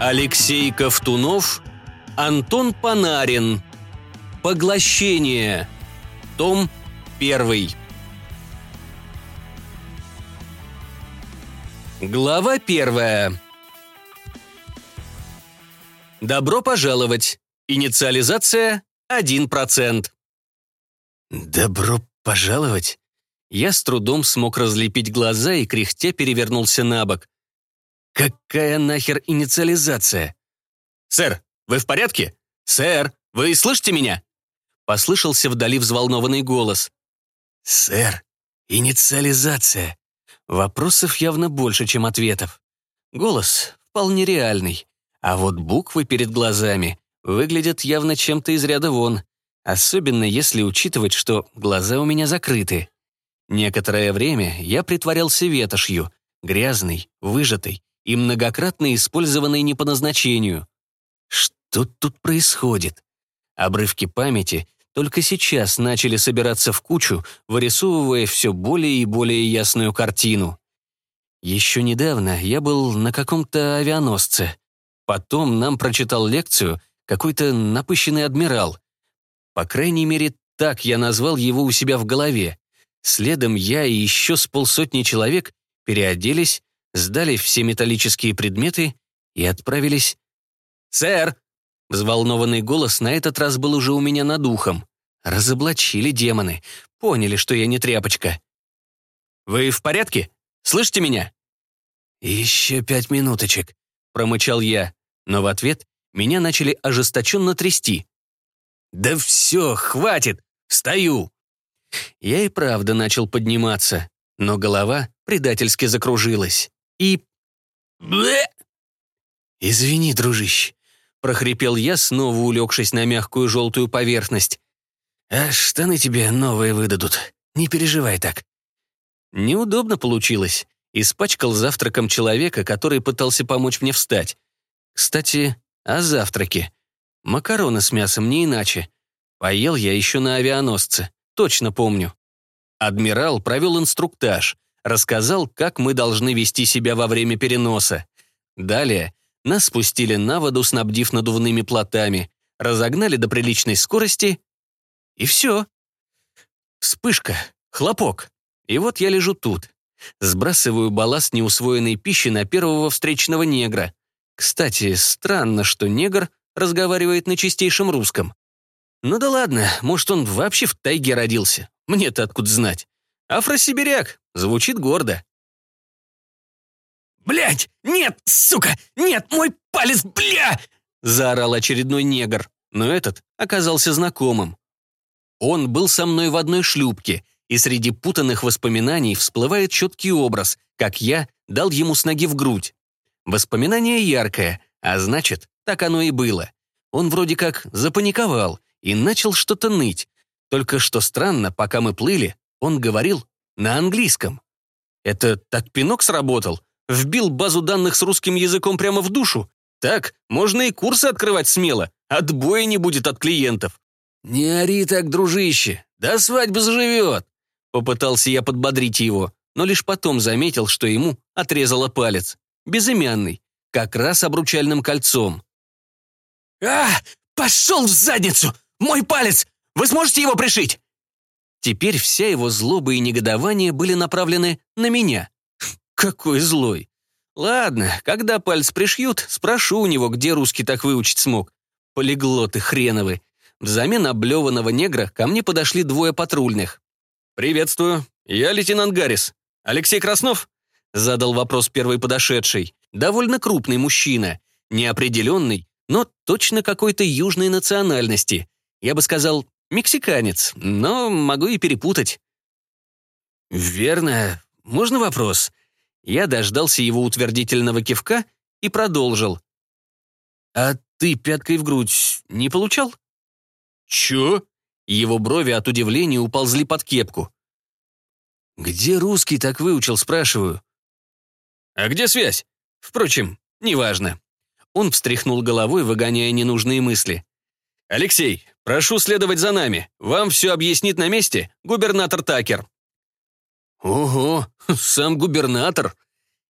Алексей Ковтунов, Антон Панарин. Поглощение. Том 1. Глава 1. Добро пожаловать. Инициализация 1%. Добро пожаловать. Я с трудом смог разлепить глаза и кряхтя перевернулся на бок. Какая нахер инициализация? Сэр, вы в порядке? Сэр, вы слышите меня? Послышался вдали взволнованный голос. Сэр, инициализация. Вопросов явно больше, чем ответов. Голос вполне реальный. А вот буквы перед глазами выглядят явно чем-то из ряда вон, особенно если учитывать, что глаза у меня закрыты. Некоторое время я притворялся ветошью, грязный, выжатый и многократно использованный не по назначению. Что тут происходит? Обрывки памяти только сейчас начали собираться в кучу, вырисовывая все более и более ясную картину. Еще недавно я был на каком-то авианосце. Потом нам прочитал лекцию какой-то напыщенный адмирал. По крайней мере, так я назвал его у себя в голове. Следом я и еще с полсотни человек переоделись, сдали все металлические предметы и отправились. «Сэр!» — взволнованный голос на этот раз был уже у меня над ухом. Разоблачили демоны, поняли, что я не тряпочка. «Вы в порядке? Слышите меня?» «Еще пять минуточек», — промычал я, но в ответ меня начали ожесточенно трясти. «Да все, хватит! Стою!» Я и правда начал подниматься, но голова предательски закружилась. И... «Извини, дружище», — прохрипел я, снова улегшись на мягкую желтую поверхность. «А штаны тебе новые выдадут. Не переживай так». Неудобно получилось. Испачкал завтраком человека, который пытался помочь мне встать. Кстати, о завтраке. Макароны с мясом не иначе. Поел я еще на авианосце точно помню. Адмирал провел инструктаж, рассказал, как мы должны вести себя во время переноса. Далее нас спустили на воду, снабдив надувными плотами, разогнали до приличной скорости, и все. Вспышка, хлопок. И вот я лежу тут. Сбрасываю балласт неусвоенной пищи на первого встречного негра. Кстати, странно, что негр разговаривает на чистейшем русском. Ну да ладно, может, он вообще в тайге родился. Мне-то откуда знать. Афросибиряк. Звучит гордо. Блять, Нет, сука! Нет, мой палец, бля!» Заорал очередной негр, но этот оказался знакомым. Он был со мной в одной шлюпке, и среди путанных воспоминаний всплывает четкий образ, как я дал ему с ноги в грудь. Воспоминание яркое, а значит, так оно и было. Он вроде как запаниковал, и начал что-то ныть. Только что странно, пока мы плыли, он говорил на английском. Это так пинок сработал? Вбил базу данных с русским языком прямо в душу? Так, можно и курсы открывать смело. Отбоя не будет от клиентов. «Не ори так, дружище, до свадьбы заживет!» Попытался я подбодрить его, но лишь потом заметил, что ему отрезало палец. Безымянный, как раз обручальным кольцом. «А, пошел в задницу! Мой палец! Вы сможете его пришить?» Теперь вся его злоба и негодование были направлены на меня. Какой злой. Ладно, когда палец пришьют, спрошу у него, где русский так выучить смог. Полиглоты хреновы. Взамен облеванного негра ко мне подошли двое патрульных. «Приветствую. Я лейтенант Гаррис. Алексей Краснов?» Задал вопрос первый подошедший. Довольно крупный мужчина. Неопределенный, но точно какой-то южной национальности. Я бы сказал, мексиканец, но могу и перепутать. «Верно. Можно вопрос?» Я дождался его утвердительного кивка и продолжил. «А ты пяткой в грудь не получал?» «Чё?» Его брови от удивления уползли под кепку. «Где русский так выучил, спрашиваю?» «А где связь? Впрочем, неважно». Он встряхнул головой, выгоняя ненужные мысли. «Алексей, прошу следовать за нами. Вам все объяснит на месте губернатор Такер». «Ого, сам губернатор!»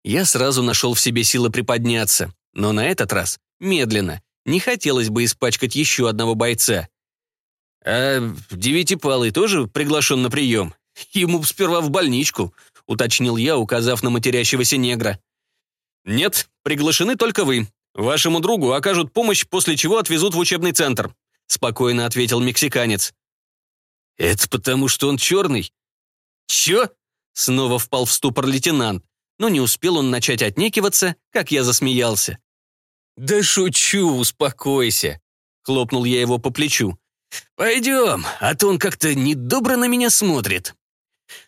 Я сразу нашел в себе силы приподняться. но на этот раз медленно. Не хотелось бы испачкать еще одного бойца. «А девятипалый тоже приглашен на прием? Ему сперва в больничку», — уточнил я, указав на матерящегося негра. «Нет, приглашены только вы. Вашему другу окажут помощь, после чего отвезут в учебный центр», — спокойно ответил мексиканец. «Это потому, что он черный?» «Чё?» — снова впал в ступор лейтенант, но не успел он начать отнекиваться, как я засмеялся. «Да шучу, успокойся», — хлопнул я его по плечу. «Пойдем, а то он как-то недобро на меня смотрит».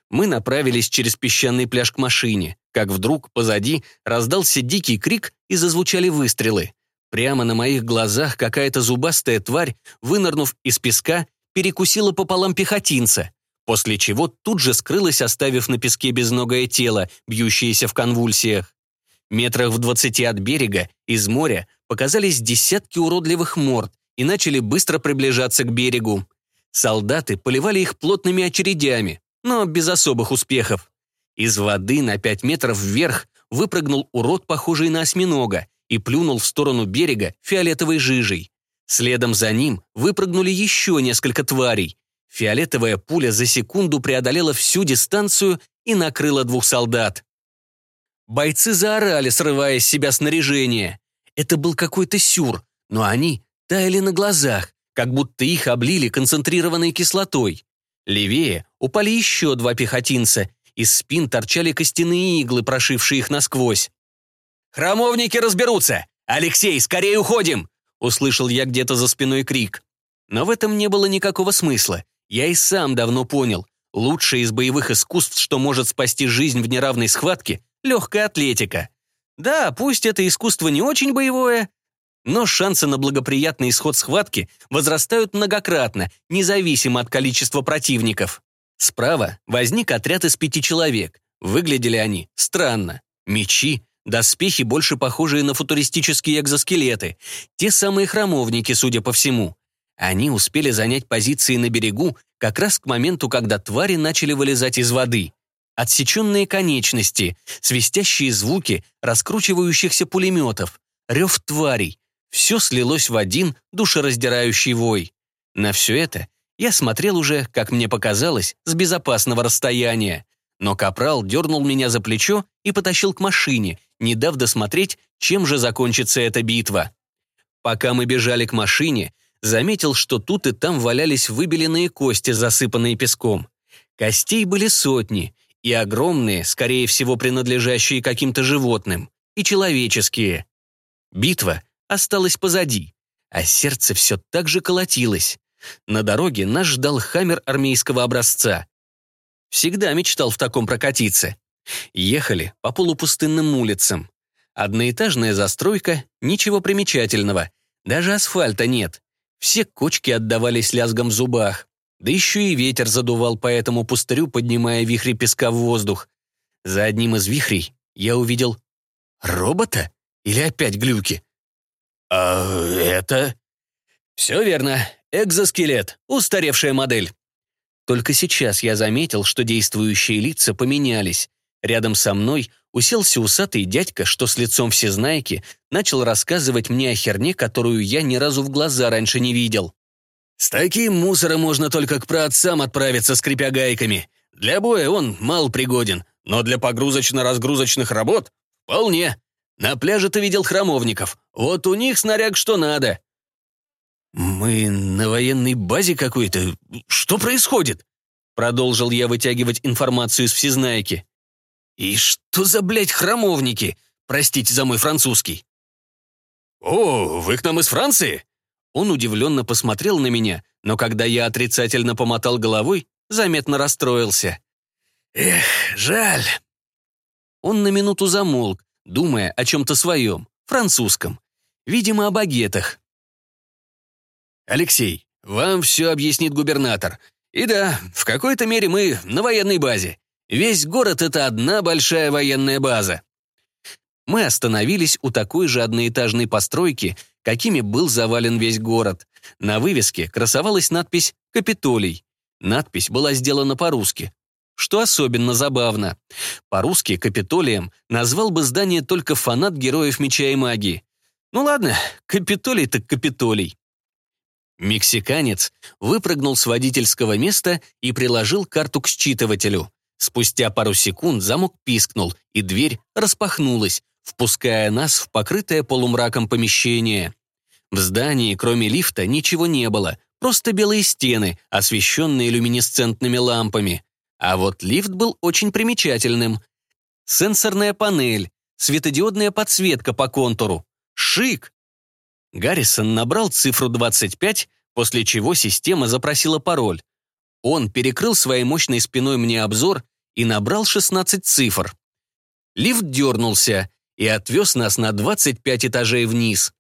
Мы направились через песчаный пляж к машине, как вдруг позади раздался дикий крик и зазвучали выстрелы. Прямо на моих глазах какая-то зубастая тварь, вынырнув из песка, перекусила пополам пехотинца, после чего тут же скрылась, оставив на песке безногое тело, бьющееся в конвульсиях. Метрах в двадцати от берега, из моря, показались десятки уродливых морд и начали быстро приближаться к берегу. Солдаты поливали их плотными очередями, но без особых успехов. Из воды на пять метров вверх выпрыгнул урод, похожий на осьминога, и плюнул в сторону берега фиолетовой жижей. Следом за ним выпрыгнули еще несколько тварей. Фиолетовая пуля за секунду преодолела всю дистанцию и накрыла двух солдат. Бойцы заорали, срывая с себя снаряжение. Это был какой-то сюр, но они таяли на глазах, как будто их облили концентрированной кислотой. Левее упали еще два пехотинца, из спин торчали костяные иглы, прошившие их насквозь. «Храмовники разберутся! Алексей, скорее уходим!» Услышал я где-то за спиной крик. Но в этом не было никакого смысла. Я и сам давно понял. Лучшее из боевых искусств, что может спасти жизнь в неравной схватке, легкая атлетика. Да, пусть это искусство не очень боевое, но шансы на благоприятный исход схватки возрастают многократно, независимо от количества противников. Справа возник отряд из пяти человек. Выглядели они странно. Мечи, доспехи, больше похожие на футуристические экзоскелеты. Те самые храмовники, судя по всему. Они успели занять позиции на берегу как раз к моменту, когда твари начали вылезать из воды отсеченные конечности, свистящие звуки раскручивающихся пулеметов, рев тварей. Все слилось в один душераздирающий вой. На все это я смотрел уже, как мне показалось, с безопасного расстояния. Но Капрал дернул меня за плечо и потащил к машине, не дав досмотреть, чем же закончится эта битва. Пока мы бежали к машине, заметил, что тут и там валялись выбеленные кости, засыпанные песком. Костей были сотни, и огромные, скорее всего, принадлежащие каким-то животным, и человеческие. Битва осталась позади, а сердце все так же колотилось. На дороге нас ждал хаммер армейского образца. Всегда мечтал в таком прокатиться. Ехали по полупустынным улицам. Одноэтажная застройка, ничего примечательного. Даже асфальта нет. Все кочки отдавались лязгом в зубах. Да еще и ветер задувал по этому пустырю, поднимая вихри песка в воздух. За одним из вихрей я увидел робота или опять глюки. «А это...» «Все верно. Экзоскелет. Устаревшая модель». Только сейчас я заметил, что действующие лица поменялись. Рядом со мной уселся усатый дядька, что с лицом всезнайки начал рассказывать мне о херне, которую я ни разу в глаза раньше не видел. С таким мусором можно только к праотцам отправиться, скрипя гайками. Для боя он мал пригоден, но для погрузочно-разгрузочных работ — вполне. На пляже ты видел храмовников. Вот у них снаряг что надо. «Мы на военной базе какой-то. Что происходит?» Продолжил я вытягивать информацию из всезнайки. «И что за, блядь, храмовники? Простите за мой французский». «О, вы к нам из Франции?» Он удивленно посмотрел на меня, но когда я отрицательно помотал головой, заметно расстроился. «Эх, жаль». Он на минуту замолк, думая о чем-то своем, французском. Видимо, о багетах. «Алексей, вам все объяснит губернатор. И да, в какой-то мере мы на военной базе. Весь город — это одна большая военная база». Мы остановились у такой же одноэтажной постройки, какими был завален весь город. На вывеске красовалась надпись «Капитолий». Надпись была сделана по-русски, что особенно забавно. По-русски «Капитолием» назвал бы здание только фанат героев меча и магии. Ну ладно, Капитолий так Капитолий. Мексиканец выпрыгнул с водительского места и приложил карту к считывателю. Спустя пару секунд замок пискнул, и дверь распахнулась, впуская нас в покрытое полумраком помещение. В здании, кроме лифта, ничего не было, просто белые стены, освещенные люминесцентными лампами. А вот лифт был очень примечательным. Сенсорная панель, светодиодная подсветка по контуру. Шик! Гаррисон набрал цифру 25, после чего система запросила пароль. Он перекрыл своей мощной спиной мне обзор и набрал 16 цифр. Лифт дернулся и отвез нас на 25 этажей вниз.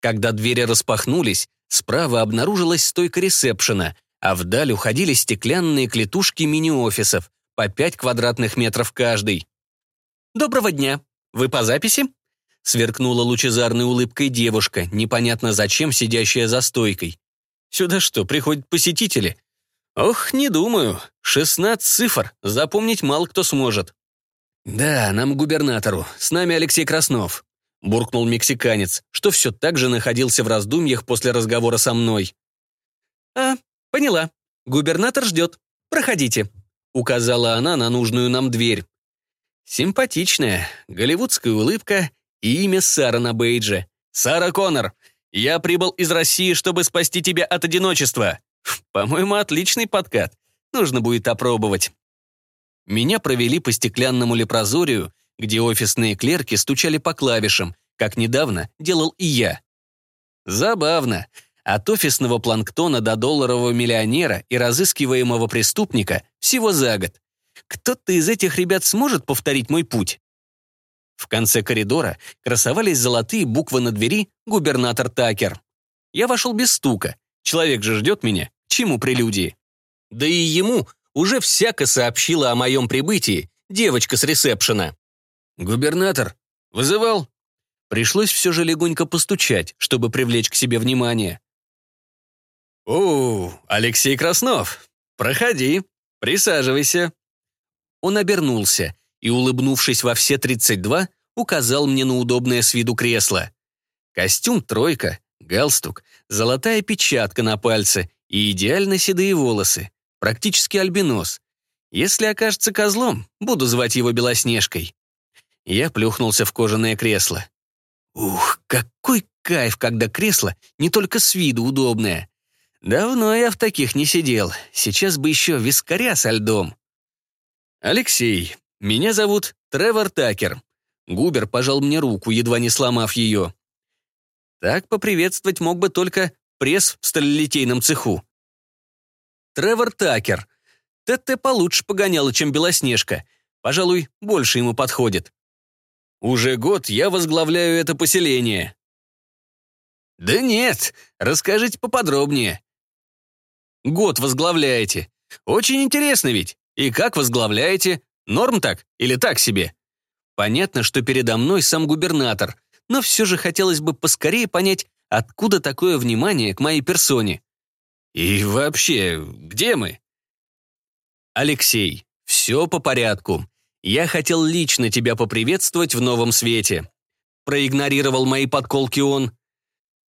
Когда двери распахнулись, справа обнаружилась стойка ресепшена, а вдаль уходили стеклянные клетушки мини-офисов, по 5 квадратных метров каждый. «Доброго дня! Вы по записи?» Сверкнула лучезарной улыбкой девушка, непонятно зачем сидящая за стойкой. «Сюда что, приходят посетители?» «Ох, не думаю. 16 цифр. Запомнить мало кто сможет». «Да, нам губернатору. С нами Алексей Краснов», — буркнул мексиканец, что все так же находился в раздумьях после разговора со мной. «А, поняла. Губернатор ждет. Проходите», — указала она на нужную нам дверь. Симпатичная, голливудская улыбка и имя Сара на бейдже. «Сара Коннор, я прибыл из России, чтобы спасти тебя от одиночества». По-моему, отличный подкат. Нужно будет опробовать. Меня провели по стеклянному лепрозорию, где офисные клерки стучали по клавишам, как недавно делал и я. Забавно. От офисного планктона до долларового миллионера и разыскиваемого преступника всего за год. Кто-то из этих ребят сможет повторить мой путь? В конце коридора красовались золотые буквы на двери «Губернатор Такер». Я вошел без стука. Человек же ждет меня. Чему прелюдии? Да и ему уже всяко сообщила о моем прибытии девочка с ресепшена. «Губернатор, вызывал?» Пришлось все же легонько постучать, чтобы привлечь к себе внимание. «О, Алексей Краснов, проходи, присаживайся». Он обернулся и, улыбнувшись во все 32, указал мне на удобное с виду кресло. Костюм «тройка», галстук, золотая печатка на пальце и идеально седые волосы. Практически альбинос. Если окажется козлом, буду звать его Белоснежкой. Я плюхнулся в кожаное кресло. Ух, какой кайф, когда кресло не только с виду удобное. Давно я в таких не сидел. Сейчас бы еще вискаря со льдом. Алексей, меня зовут Тревор Такер. Губер пожал мне руку, едва не сломав ее. Так поприветствовать мог бы только пресс в сталелитейном цеху. Тревор Такер. ТТ получше погоняло, чем Белоснежка. Пожалуй, больше ему подходит. Уже год я возглавляю это поселение. Да нет, расскажите поподробнее. Год возглавляете. Очень интересно ведь. И как возглавляете? Норм так или так себе? Понятно, что передо мной сам губернатор, но все же хотелось бы поскорее понять, откуда такое внимание к моей персоне. И вообще, где мы? Алексей, все по порядку. Я хотел лично тебя поприветствовать в новом свете. Проигнорировал мои подколки он.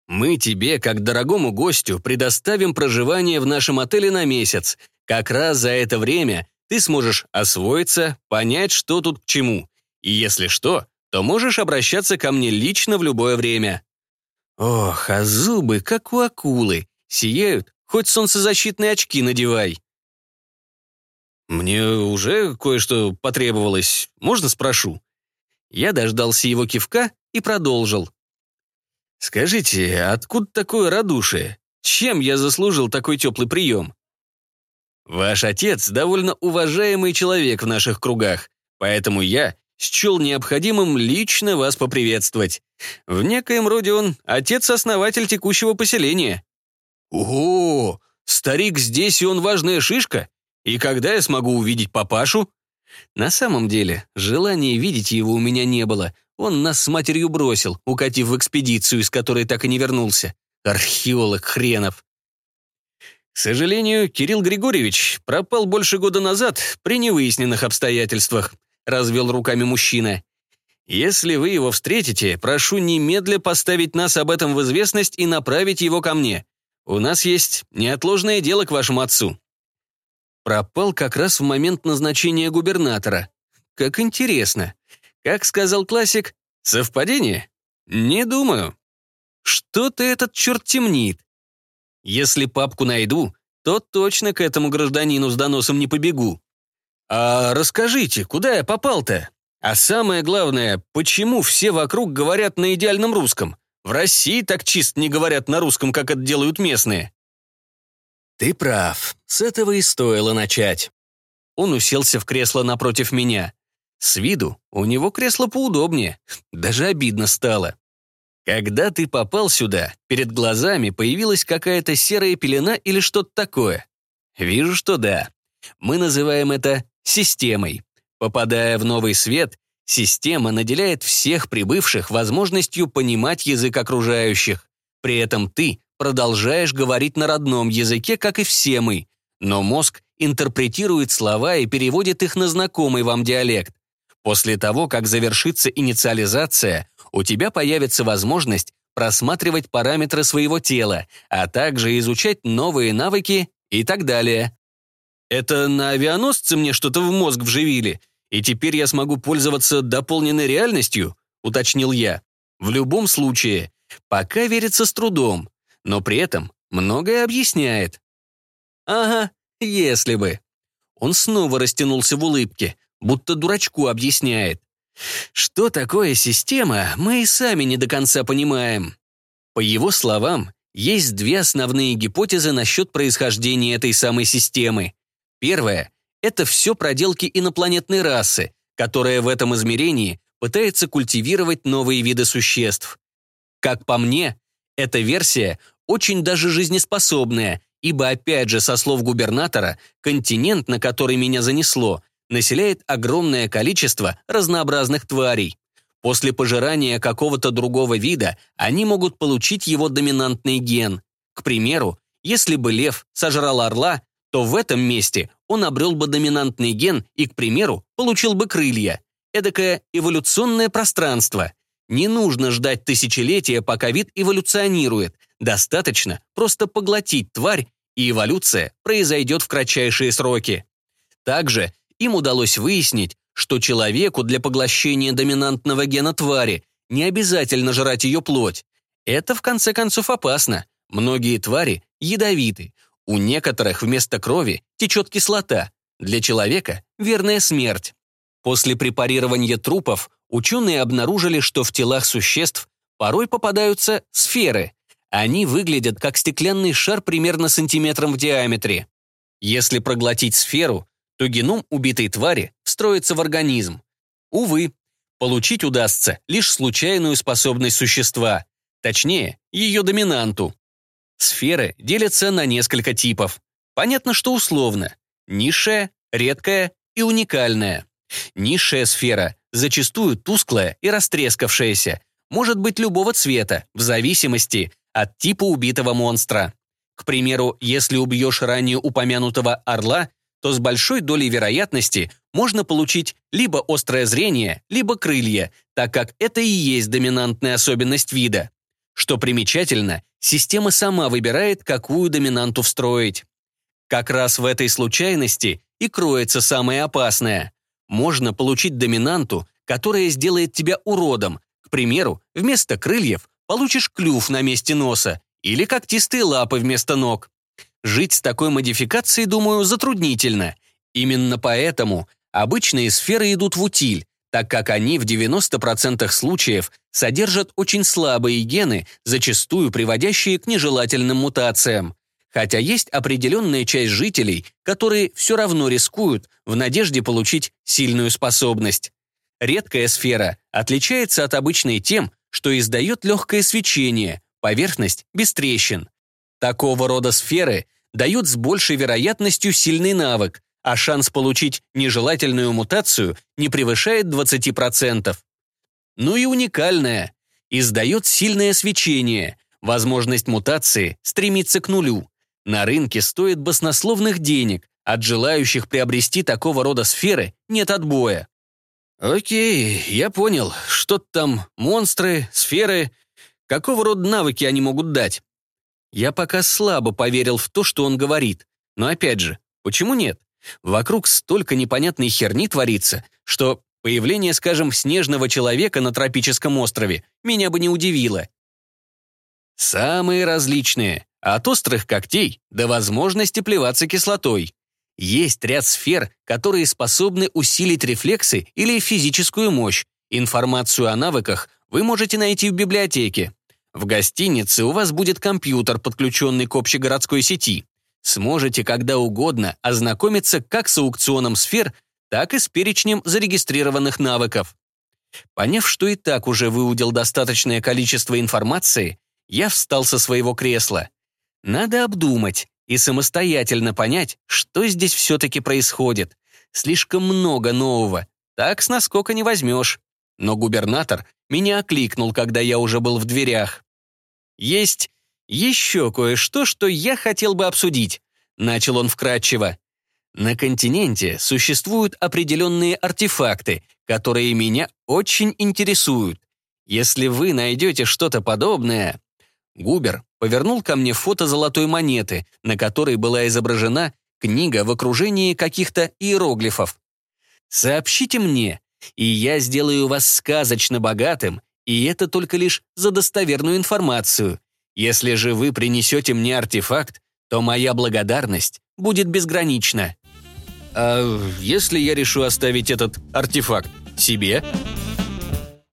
Мы тебе, как дорогому гостю, предоставим проживание в нашем отеле на месяц. Как раз за это время ты сможешь освоиться, понять, что тут к чему. И если что, то можешь обращаться ко мне лично в любое время. Ох, а зубы, как у акулы, сияют Хоть солнцезащитные очки надевай. Мне уже кое-что потребовалось. Можно спрошу? Я дождался его кивка и продолжил. Скажите, откуда такое радушие? Чем я заслужил такой теплый прием? Ваш отец довольно уважаемый человек в наших кругах, поэтому я счел необходимым лично вас поприветствовать. В некоем роде он отец-основатель текущего поселения. «Ого! Старик здесь, и он важная шишка? И когда я смогу увидеть папашу?» На самом деле, желания видеть его у меня не было. Он нас с матерью бросил, укатив в экспедицию, из которой так и не вернулся. Археолог хренов. К сожалению, Кирилл Григорьевич пропал больше года назад при невыясненных обстоятельствах, развел руками мужчина. Если вы его встретите, прошу немедля поставить нас об этом в известность и направить его ко мне. У нас есть неотложное дело к вашему отцу». Пропал как раз в момент назначения губернатора. Как интересно. Как сказал классик, совпадение? Не думаю. Что-то этот черт темнит. Если папку найду, то точно к этому гражданину с доносом не побегу. А расскажите, куда я попал-то? А самое главное, почему все вокруг говорят на идеальном русском? В России так чисто не говорят на русском, как это делают местные. Ты прав, с этого и стоило начать. Он уселся в кресло напротив меня. С виду у него кресло поудобнее, даже обидно стало. Когда ты попал сюда, перед глазами появилась какая-то серая пелена или что-то такое. Вижу, что да. Мы называем это системой. Попадая в новый свет, система наделяет всех прибывших возможностью понимать язык окружающих. При этом ты продолжаешь говорить на родном языке, как и все мы, но мозг интерпретирует слова и переводит их на знакомый вам диалект. После того, как завершится инициализация, у тебя появится возможность просматривать параметры своего тела, а также изучать новые навыки и так далее. Это на авианосце мне что-то в мозг вживили, и теперь я смогу пользоваться дополненной реальностью, уточнил я. В любом случае, пока верится с трудом, но при этом многое объясняет. Ага, если бы. Он снова растянулся в улыбке, будто дурачку объясняет. Что такое система, мы и сами не до конца понимаем. По его словам, есть две основные гипотезы насчет происхождения этой самой системы. Первая — это все проделки инопланетной расы, которая в этом измерении пытается культивировать новые виды существ. Как по мне, эта версия очень даже жизнеспособная, ибо, опять же, со слов губернатора, континент, на который меня занесло, населяет огромное количество разнообразных тварей. После пожирания какого-то другого вида они могут получить его доминантный ген. К примеру, если бы лев сожрал орла, то в этом месте он обрел бы доминантный ген и, к примеру, получил бы крылья. Эдакое эволюционное пространство. Не нужно ждать тысячелетия, пока вид эволюционирует. Достаточно просто поглотить тварь, и эволюция произойдет в кратчайшие сроки. Также им удалось выяснить, что человеку для поглощения доминантного гена твари не обязательно жрать ее плоть. Это, в конце концов, опасно. Многие твари ядовиты, у некоторых вместо крови течет кислота. Для человека – верная смерть. После препарирования трупов ученые обнаружили, что в телах существ порой попадаются сферы. Они выглядят как стеклянный шар примерно сантиметром в диаметре. Если проглотить сферу, то геном убитой твари встроится в организм. Увы, получить удастся лишь случайную способность существа, точнее, ее доминанту. Сферы делятся на несколько типов. Понятно, что условно. Низшая, редкая и уникальная. Низшая сфера зачастую тусклая и растрескавшаяся, может быть любого цвета, в зависимости от типа убитого монстра. К примеру, если убьешь ранее упомянутого орла, то с большой долей вероятности можно получить либо острое зрение, либо крылья, так как это и есть доминантная особенность вида. Что примечательно, система сама выбирает, какую доминанту встроить. Как раз в этой случайности и кроется самое опасное. Можно получить доминанту, которая сделает тебя уродом. К примеру, вместо крыльев получишь клюв на месте носа или когтистые лапы вместо ног. Жить с такой модификацией, думаю, затруднительно. Именно поэтому обычные сферы идут в утиль, так как они в 90% случаев содержат очень слабые гены, зачастую приводящие к нежелательным мутациям. Хотя есть определенная часть жителей, которые все равно рискуют в надежде получить сильную способность. Редкая сфера отличается от обычной тем, что издает легкое свечение, поверхность без трещин. Такого рода сферы дают с большей вероятностью сильный навык, а шанс получить нежелательную мутацию не превышает 20%. Ну и уникальное. Издает сильное свечение. Возможность мутации стремится к нулю. На рынке стоит баснословных денег. От желающих приобрести такого рода сферы нет отбоя. «Окей, я понял. Что-то там монстры, сферы. Какого рода навыки они могут дать?» Я пока слабо поверил в то, что он говорит. Но опять же, почему нет? Вокруг столько непонятной херни творится, что появление, скажем, снежного человека на тропическом острове меня бы не удивило. Самые различные, от острых когтей до возможности плеваться кислотой. Есть ряд сфер, которые способны усилить рефлексы или физическую мощь. Информацию о навыках вы можете найти в библиотеке. В гостинице у вас будет компьютер, подключенный к общегородской сети. Сможете когда угодно ознакомиться как с аукционом сфер, так и с перечнем зарегистрированных навыков. Поняв, что и так уже выудил достаточное количество информации, я встал со своего кресла. Надо обдумать, и самостоятельно понять, что здесь все-таки происходит. Слишком много нового, так с наскока не возьмешь. Но губернатор меня окликнул, когда я уже был в дверях. «Есть еще кое-что, что я хотел бы обсудить», — начал он вкратчиво. «На континенте существуют определенные артефакты, которые меня очень интересуют. Если вы найдете что-то подобное...» Губер повернул ко мне фото золотой монеты, на которой была изображена книга в окружении каких-то иероглифов. «Сообщите мне, и я сделаю вас сказочно богатым, и это только лишь за достоверную информацию. Если же вы принесете мне артефакт, то моя благодарность будет безгранична». «А если я решу оставить этот артефакт себе?»